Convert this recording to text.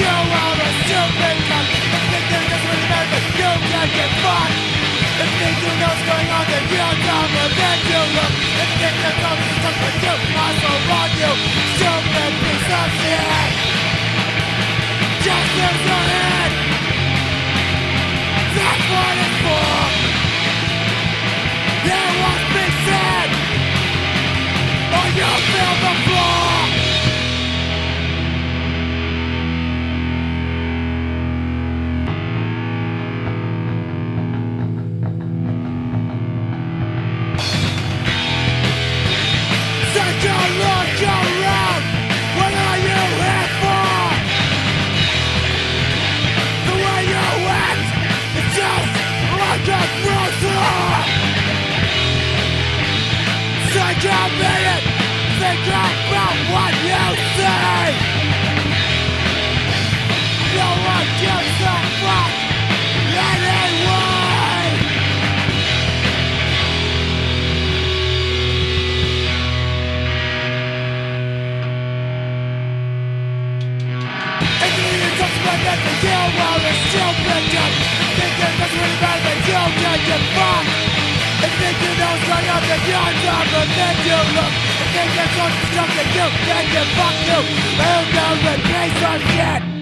you are a stupid cunt. You this you If you you know what's going on, then than you look. If you think there's something stuck with you, I so wrong you Take a minute. Think about what you fuck anyway. The deal well it's still picked up Think it doesn't really matter then you're dumber than you look. If you that's what's stuck then you fucked too Who knows piece of shit